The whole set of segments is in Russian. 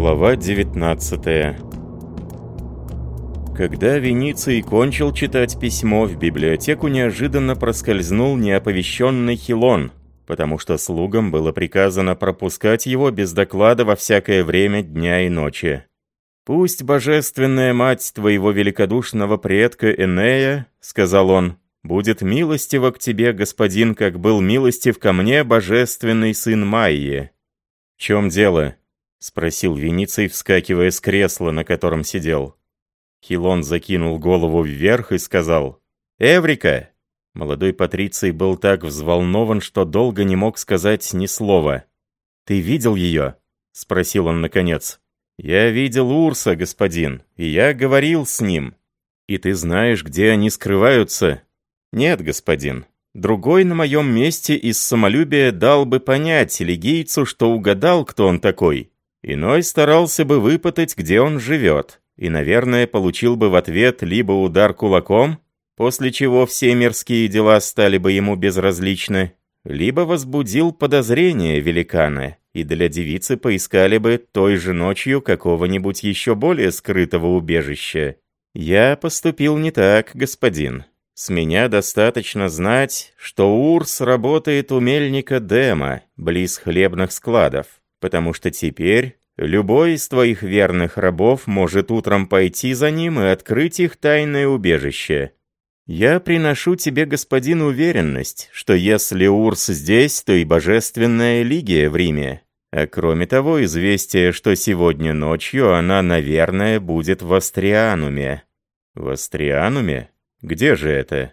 Глава 19 Когда Вениций кончил читать письмо, в библиотеку неожиданно проскользнул неоповещенный Хилон, потому что слугам было приказано пропускать его без доклада во всякое время дня и ночи. «Пусть божественная мать твоего великодушного предка Энея, — сказал он, — будет милостива к тебе, господин, как был милостив ко мне божественный сын Майи». «В чем дело?» — спросил Вениций, вскакивая с кресла, на котором сидел. Хилон закинул голову вверх и сказал «Эврика!». Молодой Патриций был так взволнован, что долго не мог сказать ни слова. «Ты видел ее?» — спросил он наконец. «Я видел Урса, господин, и я говорил с ним. И ты знаешь, где они скрываются?» «Нет, господин. Другой на моем месте из самолюбия дал бы понять легийцу, что угадал, кто он такой. Иной старался бы выпытать, где он живет, и, наверное, получил бы в ответ либо удар кулаком, после чего все мирские дела стали бы ему безразличны, либо возбудил подозрение великана, и для девицы поискали бы той же ночью какого-нибудь еще более скрытого убежища. Я поступил не так, господин. С меня достаточно знать, что Урс работает у мельника Дема, близ хлебных складов, потому что теперь любой из твоих верных рабов может утром пойти за ним и открыть их тайное убежище. Я приношу тебе, господин, уверенность, что если Урс здесь, то и Божественная Лигия в Риме. А кроме того, известие, что сегодня ночью она, наверное, будет в Астриануме. В Астриануме? Где же это?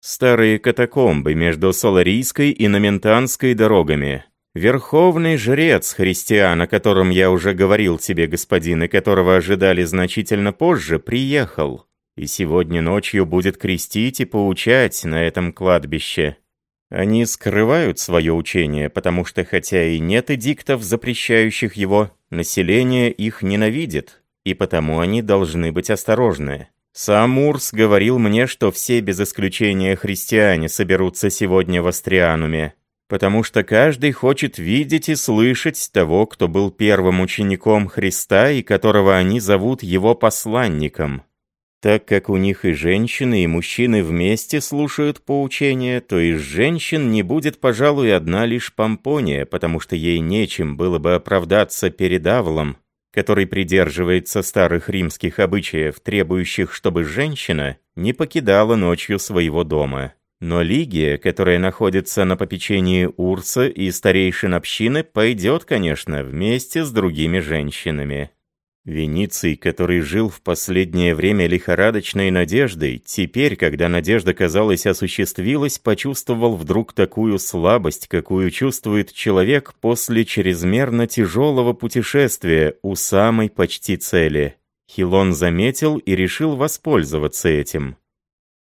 Старые катакомбы между Соларийской и Номентанской дорогами. Верховный жрец христиан, о котором я уже говорил тебе, господин, и которого ожидали значительно позже, приехал и сегодня ночью будет крестить и поучать на этом кладбище. Они скрывают свое учение, потому что хотя и нет эдиктов, запрещающих его, население их ненавидит, и потому они должны быть осторожны. Сам Урс говорил мне, что все без исключения христиане соберутся сегодня в Астриануме, потому что каждый хочет видеть и слышать того, кто был первым учеником Христа и которого они зовут его посланником. Так как у них и женщины, и мужчины вместе слушают поучения, то из женщин не будет, пожалуй, одна лишь Помпония, потому что ей нечем было бы оправдаться перед Авлом, который придерживается старых римских обычаев, требующих, чтобы женщина не покидала ночью своего дома. Но Лигия, которая находится на попечении Урса и старейшин общины, пойдет, конечно, вместе с другими женщинами. Вениций, который жил в последнее время лихорадочной надеждой, теперь, когда надежда, казалось, осуществилась, почувствовал вдруг такую слабость, какую чувствует человек после чрезмерно тяжелого путешествия у самой почти цели. Хилон заметил и решил воспользоваться этим.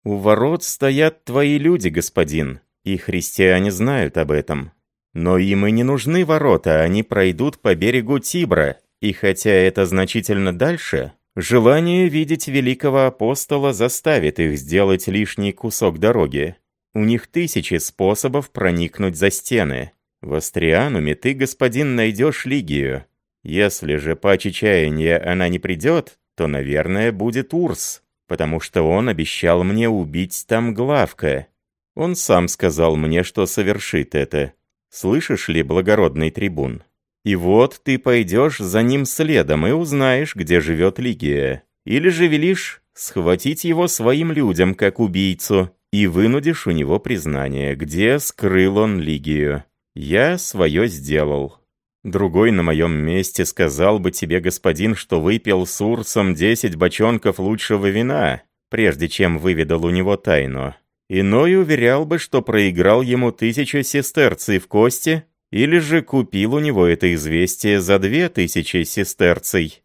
«У ворот стоят твои люди, господин, и христиане знают об этом. Но им и не нужны ворота, они пройдут по берегу Тибра, и хотя это значительно дальше, желание видеть великого апостола заставит их сделать лишний кусок дороги. У них тысячи способов проникнуть за стены. В Астриануме ты, господин, найдешь Лигию. Если же по чаяния она не придет, то, наверное, будет Урс, потому что он обещал мне убить там Главка. Он сам сказал мне, что совершит это. Слышишь ли, благородный трибун? И вот ты пойдешь за ним следом и узнаешь, где живет Лигия. Или же велишь схватить его своим людям, как убийцу, и вынудишь у него признание, где скрыл он Лигию. Я свое сделал. Другой на моем месте сказал бы тебе, господин, что выпил с Урсом десять бочонков лучшего вина, прежде чем выведал у него тайну. Иной уверял бы, что проиграл ему тысячу сестерций в кости, или же купил у него это известие за две тысячи сестерций.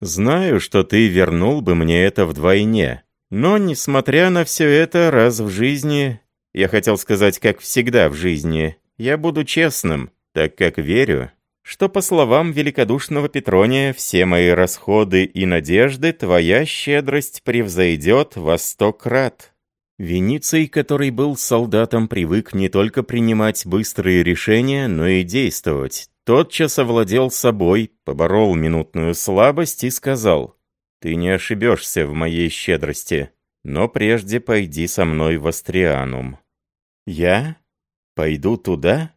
Знаю, что ты вернул бы мне это вдвойне. Но, несмотря на все это, раз в жизни, я хотел сказать, как всегда в жизни, я буду честным, так как верю, что, по словам великодушного Петрония, все мои расходы и надежды твоя щедрость превзойдет во сто крат. Вениций, который был солдатом, привык не только принимать быстрые решения, но и действовать. Тотчас овладел собой, поборол минутную слабость и сказал, «Ты не ошибешься в моей щедрости, но прежде пойди со мной в Астрианум». «Я? Пойду туда?»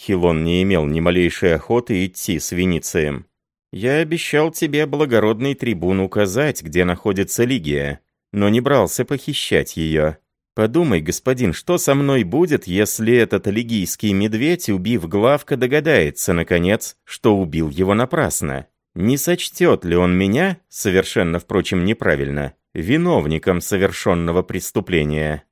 Хилон не имел ни малейшей охоты идти с Веницием. «Я обещал тебе, благородный трибун, указать, где находится Лигия, но не брался похищать ее. Подумай, господин, что со мной будет, если этот лигийский медведь, убив Главка, догадается, наконец, что убил его напрасно? Не сочтет ли он меня, совершенно, впрочем, неправильно, виновником совершенного преступления?»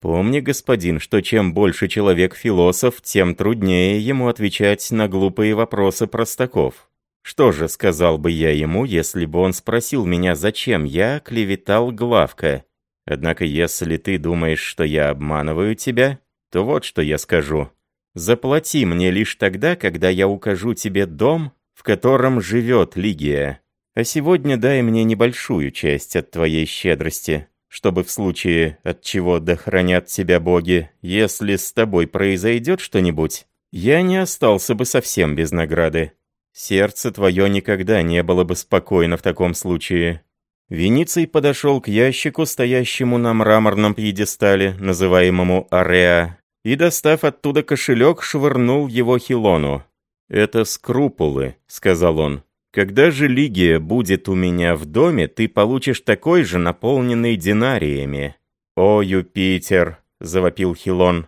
Помни, господин, что чем больше человек философ, тем труднее ему отвечать на глупые вопросы простаков. Что же сказал бы я ему, если бы он спросил меня, зачем я клеветал Главка? Однако, если ты думаешь, что я обманываю тебя, то вот что я скажу. Заплати мне лишь тогда, когда я укажу тебе дом, в котором живет Лигия. А сегодня дай мне небольшую часть от твоей щедрости чтобы в случае, от чего дохранят тебя боги, если с тобой произойдет что-нибудь, я не остался бы совсем без награды. Сердце твое никогда не было бы спокойно в таком случае». Вениций подошел к ящику, стоящему на мраморном пьедестале, называемому Ареа, и, достав оттуда кошелек, швырнул его Хилону. «Это скрупулы», — сказал он. Когда же Лигия будет у меня в доме, ты получишь такой же, наполненный динариями». «О, Юпитер!» — завопил Хилон.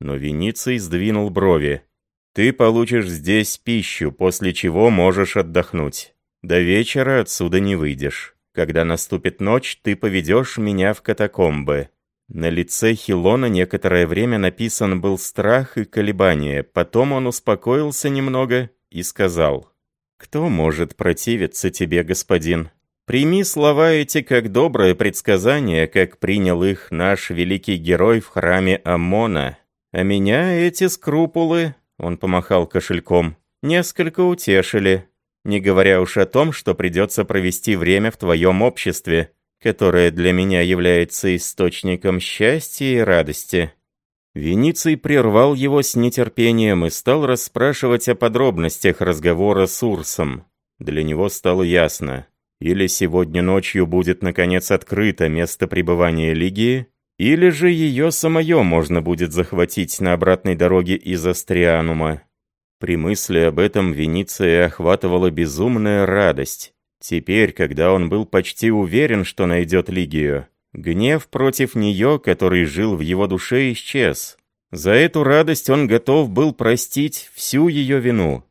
Но Вениций сдвинул брови. «Ты получишь здесь пищу, после чего можешь отдохнуть. До вечера отсюда не выйдешь. Когда наступит ночь, ты поведешь меня в катакомбы». На лице Хилона некоторое время написан был страх и колебание, потом он успокоился немного и сказал. «Кто может противиться тебе, господин? Прими слова эти как доброе предсказание, как принял их наш великий герой в храме Амона. А меня эти скрупулы, — он помахал кошельком, — несколько утешили, не говоря уж о том, что придется провести время в твоем обществе, которое для меня является источником счастья и радости». Вениций прервал его с нетерпением и стал расспрашивать о подробностях разговора с Урсом. Для него стало ясно, или сегодня ночью будет наконец открыто место пребывания Лигии, или же ее самое можно будет захватить на обратной дороге из Астрианума. При мысли об этом Вениция охватывала безумная радость. Теперь, когда он был почти уверен, что найдет Лигию, Гнев против нее, который жил в его душе, исчез. За эту радость он готов был простить всю ее вину.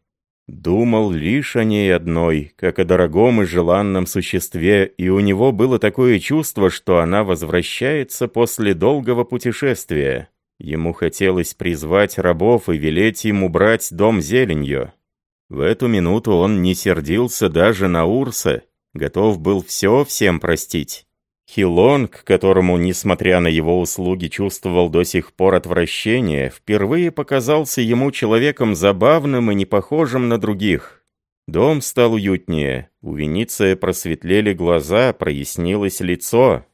Думал лишь о ней одной, как о дорогом и желанном существе, и у него было такое чувство, что она возвращается после долгого путешествия. Ему хотелось призвать рабов и велеть им убрать дом зеленью. В эту минуту он не сердился даже на Урса, готов был все всем простить. Хилонг, которому, несмотря на его услуги, чувствовал до сих пор отвращение, впервые показался ему человеком забавным и не похожим на других. Дом стал уютнее, у Вениция просветлели глаза, прояснилось лицо.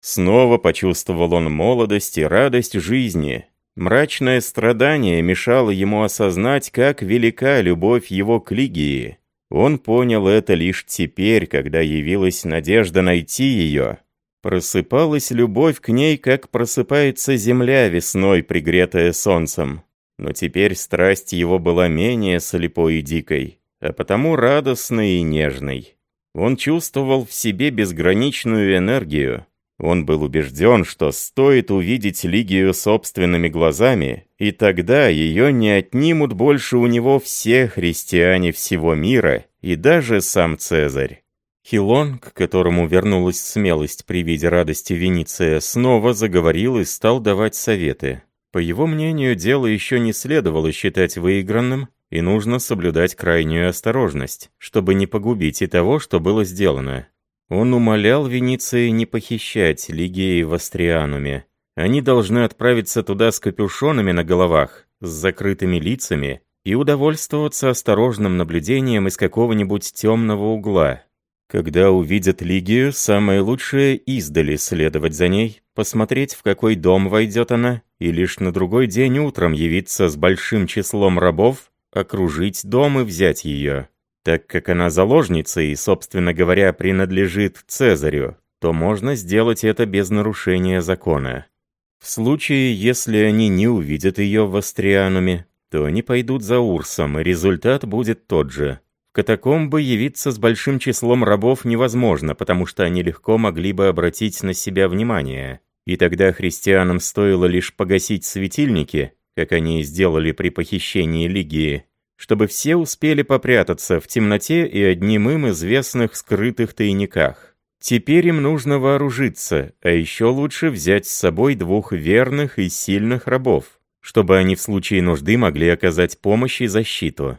Снова почувствовал он молодость и радость жизни. Мрачное страдание мешало ему осознать, как велика любовь его к Лигии. Он понял это лишь теперь, когда явилась надежда найти ее. Просыпалась любовь к ней, как просыпается земля весной, пригретая солнцем. Но теперь страсть его была менее слепой и дикой, а потому радостной и нежной. Он чувствовал в себе безграничную энергию. Он был убежден, что стоит увидеть Лигию собственными глазами, и тогда ее не отнимут больше у него все христиане всего мира и даже сам Цезарь. Хилон, к которому вернулась смелость при виде радости Вениция, снова заговорил и стал давать советы. По его мнению, дело еще не следовало считать выигранным, и нужно соблюдать крайнюю осторожность, чтобы не погубить и того, что было сделано. Он умолял Вениции не похищать Лигеи в Астриануме. Они должны отправиться туда с капюшонами на головах, с закрытыми лицами и удовольствоваться осторожным наблюдением из какого-нибудь темного угла, когда увидят Лигию, самое лучшее издали следовать за ней, посмотреть, в какой дом войдет она, и лишь на другой день утром явиться с большим числом рабов, окружить дом и взять ее. Так как она заложница и, собственно говоря, принадлежит Цезарю, то можно сделать это без нарушения закона. В случае, если они не увидят ее в Астриануме, то они пойдут за Урсом, и результат будет тот же. Катакомбы явиться с большим числом рабов невозможно, потому что они легко могли бы обратить на себя внимание. И тогда христианам стоило лишь погасить светильники, как они сделали при похищении Лигии, чтобы все успели попрятаться в темноте и одним им известных скрытых тайниках. Теперь им нужно вооружиться, а еще лучше взять с собой двух верных и сильных рабов, чтобы они в случае нужды могли оказать помощь и защиту.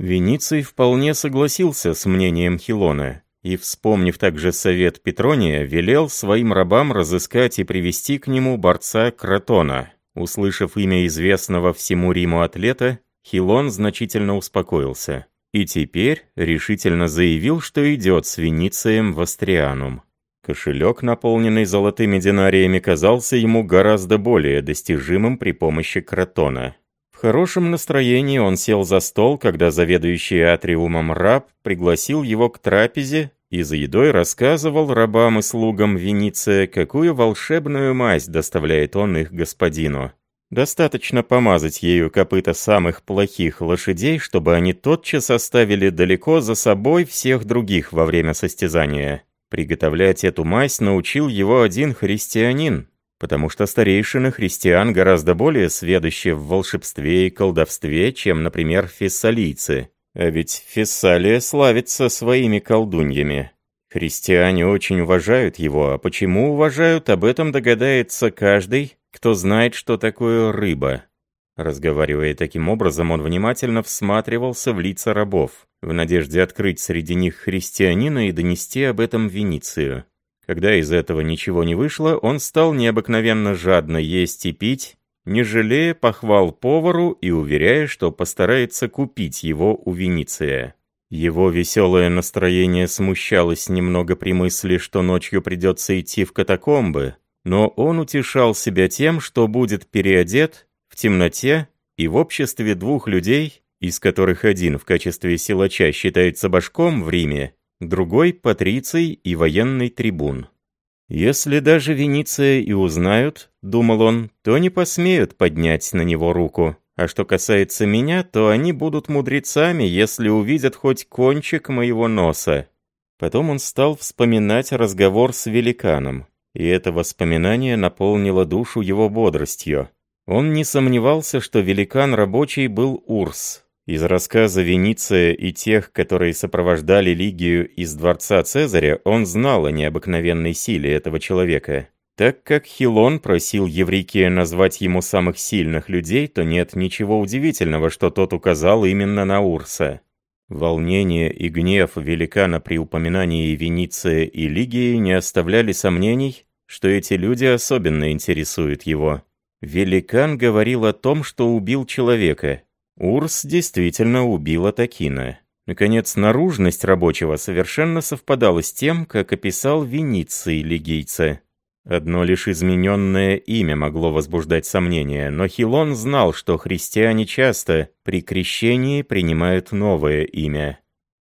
Вениций вполне согласился с мнением Хилона и, вспомнив также совет Петрония, велел своим рабам разыскать и привести к нему борца Кротона. Услышав имя известного всему Риму атлета, Хилон значительно успокоился. И теперь решительно заявил, что идет с Веницием в Астрианум. Кошелек, наполненный золотыми динариями, казался ему гораздо более достижимым при помощи Кротона. В хорошем настроении он сел за стол, когда заведующий атриумом раб пригласил его к трапезе и за едой рассказывал рабам и слугам Вениция, какую волшебную мазь доставляет он их господину. Достаточно помазать ею копыта самых плохих лошадей, чтобы они тотчас оставили далеко за собой всех других во время состязания. Приготовлять эту мазь научил его один христианин, потому что старейшины христиан гораздо более сведущи в волшебстве и колдовстве, чем, например, фессалийцы. А ведь Фессалия славится своими колдуньями. Христиане очень уважают его, а почему уважают, об этом догадается каждый, кто знает, что такое рыба. Разговаривая таким образом, он внимательно всматривался в лица рабов, в надежде открыть среди них христианина и донести об этом Веницию. Когда из этого ничего не вышло, он стал необыкновенно жадно есть и пить, не жалея похвал повару и уверяя, что постарается купить его у Вениция. Его веселое настроение смущалось немного при мысли, что ночью придется идти в катакомбы, но он утешал себя тем, что будет переодет в темноте и в обществе двух людей, из которых один в качестве силача считается башком в Риме, другой — патриций и военный трибун. «Если даже Венеция и узнают, — думал он, — то не посмеют поднять на него руку. А что касается меня, то они будут мудрецами, если увидят хоть кончик моего носа». Потом он стал вспоминать разговор с великаном и это воспоминание наполнило душу его бодростью. Он не сомневался, что великан рабочий был Урс. Из рассказа Вениция и тех, которые сопровождали Лигию из дворца Цезаря, он знал о необыкновенной силе этого человека. Так как Хилон просил Еврикия назвать ему самых сильных людей, то нет ничего удивительного, что тот указал именно на Урса. Волнение и гнев великана при упоминании Вениция и Лигии не оставляли сомнений, что эти люди особенно интересуют его. Великан говорил о том, что убил человека. Урс действительно убил Атакина. Наконец, наружность рабочего совершенно совпадала с тем, как описал Вениций лигийца. Одно лишь измененное имя могло возбуждать сомнения, но Хилон знал, что христиане часто при крещении принимают новое имя.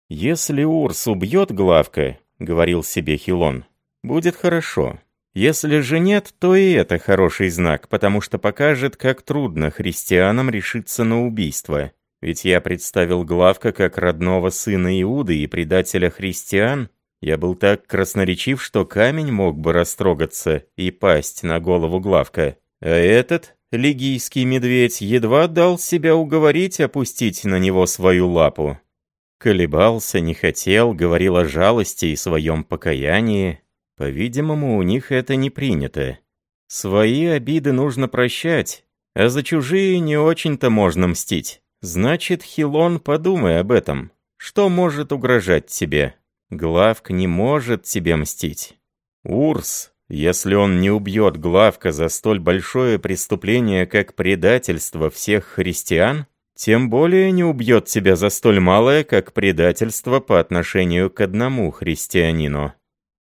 «Если Урс убьет Главка», — говорил себе Хилон, — «будет хорошо. Если же нет, то и это хороший знак, потому что покажет, как трудно христианам решиться на убийство. Ведь я представил Главка как родного сына Иуды и предателя христиан, я был так красноречив, что камень мог бы растрогаться и пасть на голову Главка. А этот, лигийский медведь, едва дал себя уговорить опустить на него свою лапу. Колебался, не хотел, говорил о жалости и своем покаянии. По-видимому, у них это не принято. Свои обиды нужно прощать, а за чужие не очень-то можно мстить. Значит, Хилон, подумай об этом. Что может угрожать тебе? Главк не может тебе мстить. Урс, если он не убьет Главка за столь большое преступление, как предательство всех христиан, тем более не убьет тебя за столь малое, как предательство по отношению к одному христианину.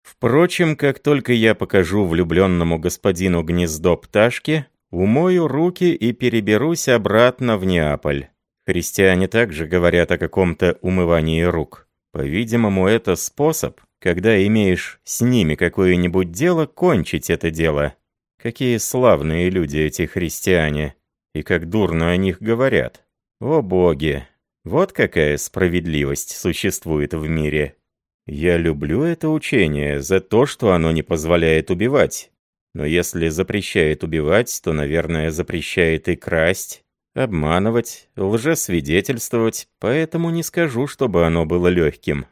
Впрочем, как только я покажу влюбленному господину гнездо пташки, умою руки и переберусь обратно в Неаполь. Христиане также говорят о каком-то умывании рук. По-видимому, это способ, когда имеешь с ними какое-нибудь дело, кончить это дело. Какие славные люди эти христиане, и как дурно о них говорят. О боги, вот какая справедливость существует в мире. Я люблю это учение за то, что оно не позволяет убивать. Но если запрещает убивать, то, наверное, запрещает и красть, обманывать, лжесвидетельствовать, поэтому не скажу, чтобы оно было легким.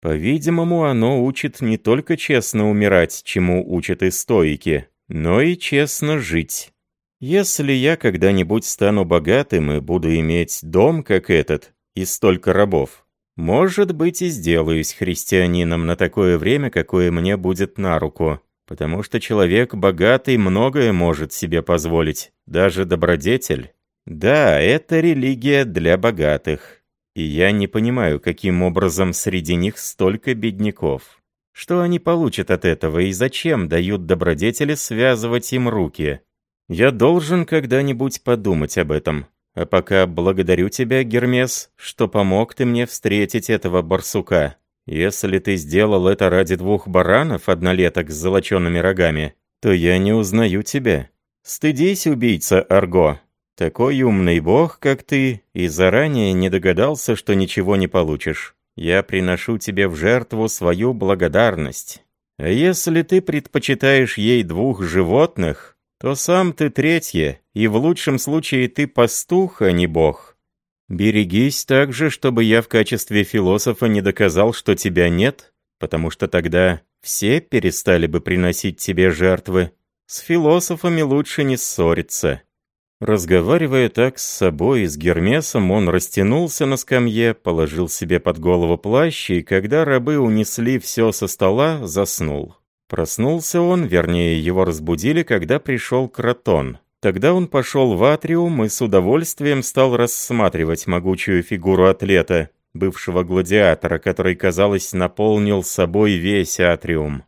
По-видимому, оно учит не только честно умирать, чему учат и стоики, но и честно жить. Если я когда-нибудь стану богатым и буду иметь дом, как этот, и столько рабов, может быть, и сделаюсь христианином на такое время, какое мне будет на руку. Потому что человек богатый многое может себе позволить, даже добродетель. Да, это религия для богатых. И я не понимаю, каким образом среди них столько бедняков. Что они получат от этого и зачем дают добродетели связывать им руки? Я должен когда-нибудь подумать об этом. А пока благодарю тебя, Гермес, что помог ты мне встретить этого барсука. Если ты сделал это ради двух баранов, однолеток с золочеными рогами, то я не узнаю тебя. Стыдись, убийца Арго. Такой умный бог, как ты, и заранее не догадался, что ничего не получишь. Я приношу тебе в жертву свою благодарность. А если ты предпочитаешь ей двух животных, то сам ты третье, и в лучшем случае ты пастух, а не бог. Берегись также, чтобы я в качестве философа не доказал, что тебя нет, потому что тогда все перестали бы приносить тебе жертвы. С философами лучше не ссориться». Разговаривая так с собой и с Гермесом, он растянулся на скамье, положил себе под голову плащ, и когда рабы унесли все со стола, заснул. Проснулся он, вернее, его разбудили, когда пришел Кротон. Тогда он пошел в атриум и с удовольствием стал рассматривать могучую фигуру атлета, бывшего гладиатора, который, казалось, наполнил собой весь атриум.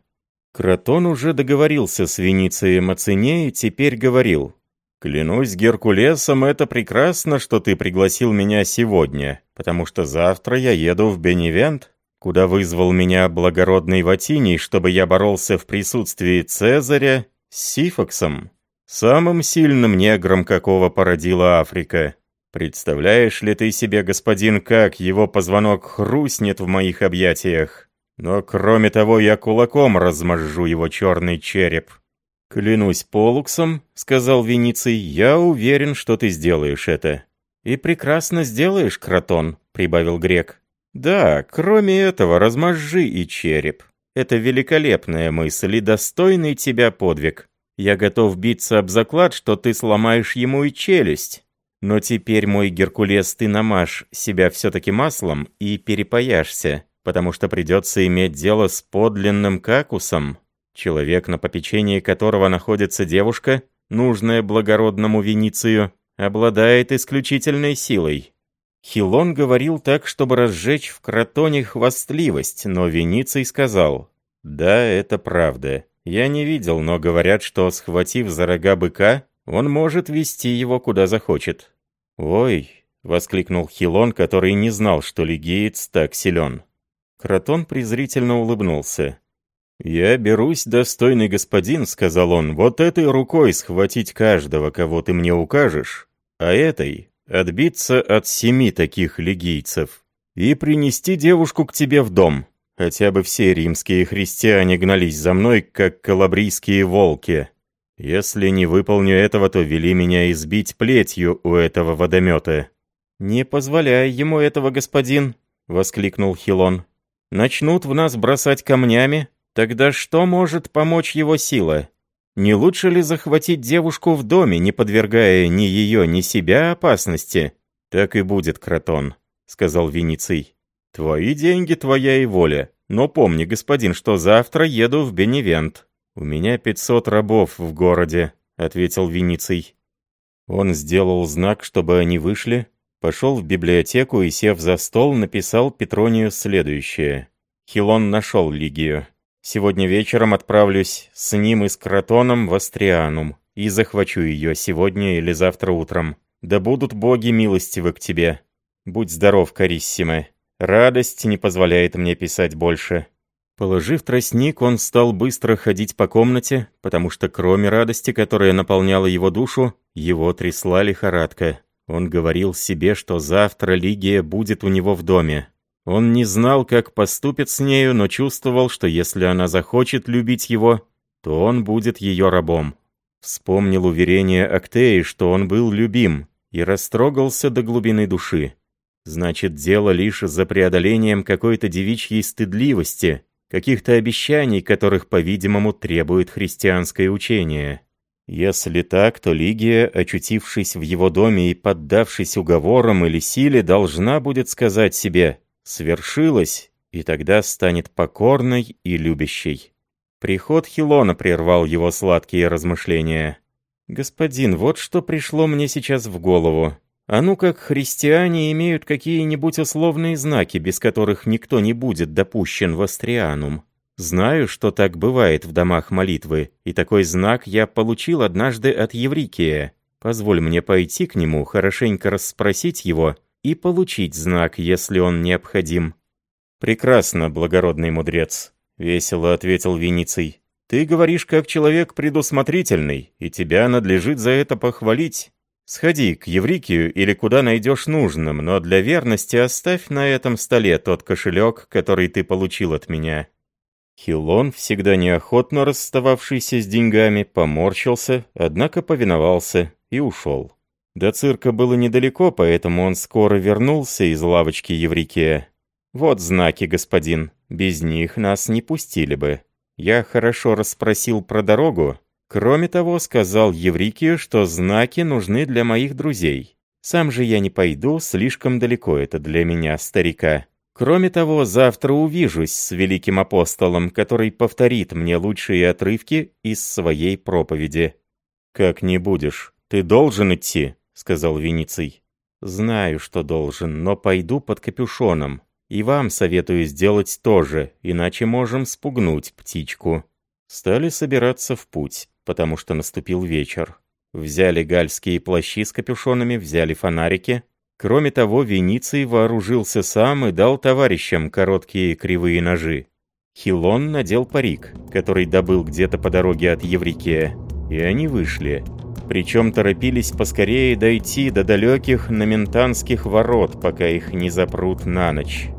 Кротон уже договорился с Веницием о цене и теперь говорил. «Клянусь Геркулесом, это прекрасно, что ты пригласил меня сегодня, потому что завтра я еду в Беневент, куда вызвал меня благородный Ватиний, чтобы я боролся в присутствии Цезаря с Сифоксом, самым сильным негром, какого породила Африка. Представляешь ли ты себе, господин, как его позвонок хрустнет в моих объятиях? Но кроме того, я кулаком размажу его черный череп. «Клянусь Полуксом», — сказал Вениций, — «я уверен, что ты сделаешь это». «И прекрасно сделаешь, Кротон», — прибавил Грек. Да, кроме этого, размажи и череп. Это великолепная мысль и достойный тебя подвиг. Я готов биться об заклад, что ты сломаешь ему и челюсть. Но теперь, мой Геркулес, ты намажь себя все-таки маслом и перепаяшься, потому что придется иметь дело с подлинным какусом. Человек, на попечении которого находится девушка, нужная благородному Веницию, обладает исключительной силой. Хилон говорил так, чтобы разжечь в Кротоне хвастливость, но Вениций сказал, «Да, это правда. Я не видел, но говорят, что, схватив за рога быка, он может вести его куда захочет». «Ой!» — воскликнул Хилон, который не знал, что лигиец так силен. Кротон презрительно улыбнулся. «Я берусь, достойный господин», — сказал он, — «вот этой рукой схватить каждого, кого ты мне укажешь, а этой отбиться от семи таких легийцев и принести девушку к тебе в дом. Хотя бы все римские христиане гнались за мной, как калабрийские волки. Если не выполню этого, то вели меня избить плетью у этого водомета». «Не позволяй ему этого, господин», — воскликнул Хилон. «Начнут в нас бросать камнями, тогда что может помочь его сила?» Не лучше ли захватить девушку в доме, не подвергая ни ее, ни себя опасности? Так и будет, Кротон, сказал Вениций. Твои деньги, твоя и воля. Но помни, господин, что завтра еду в Беневент. У меня пятьсот рабов в городе, ответил Вениций. Он сделал знак, чтобы они вышли, пошел в библиотеку и, сев за стол, написал Петронию следующее. Хилон нашел Лигию. Сегодня вечером отправлюсь с ним и с Кротоном в Астрианум и захвачу ее сегодня или завтра утром. Да будут боги милостивы к тебе. Будь здоров, Кариссиме. Радость не позволяет мне писать больше». Положив тростник, он стал быстро ходить по комнате, потому что кроме радости, которая наполняла его душу, его трясла лихорадка. Он говорил себе, что завтра Лигия будет у него в доме. Он не знал, как поступит с нею, но чувствовал, что если она захочет любить его, то он будет ее рабом. Вспомнил уверение Актеи, что он был любим, и растрогался до глубины души. Значит, дело лишь за преодолением какой-то девичьей стыдливости, каких-то обещаний, которых, по-видимому, требует христианское учение. Если так, то Лигия, очутившись в его доме и поддавшись уговорам или силе, должна будет сказать себе «свершилось», и тогда станет покорной и любящей. Приход Хилона прервал его сладкие размышления. «Господин, вот что пришло мне сейчас в голову. А ну как христиане имеют какие-нибудь условные знаки, без которых никто не будет допущен в Астрианум. Знаю, что так бывает в домах молитвы, и такой знак я получил однажды от Еврикия. Позволь мне пойти к нему, хорошенько расспросить его и получить знак, если он необходим». «Прекрасно, благородный мудрец», — весело ответил Вениций. «Ты говоришь как человек предусмотрительный, и тебя надлежит за это похвалить». Сходи к Еврикию или куда найдешь нужным, но для верности оставь на этом столе тот кошелек, который ты получил от меня». Хилон, всегда неохотно расстававшийся с деньгами, поморщился, однако повиновался и ушел. До цирка было недалеко, поэтому он скоро вернулся из лавочки Еврикия. «Вот знаки, господин. Без них нас не пустили бы. Я хорошо расспросил про дорогу, Кроме того, сказал Еврикию, что знаки нужны для моих друзей. Сам же я не пойду, слишком далеко это для меня, старика. Кроме того, завтра увижусь с великим апостолом, который повторит мне лучшие отрывки из своей проповеди. «Как не будешь, ты должен идти», — сказал Вениций. «Знаю, что должен, но пойду под капюшоном. И вам советую сделать то же, иначе можем спугнуть птичку». Стали собираться в путь потому что наступил вечер. Взяли гальские плащи с капюшонами, взяли фонарики. Кроме того, Вениций вооружился сам и дал товарищам короткие кривые ножи. Хилон надел парик, который добыл где-то по дороге от Еврикия, и они вышли. Причем торопились поскорее дойти до далеких наментанских ворот, пока их не запрут на ночь.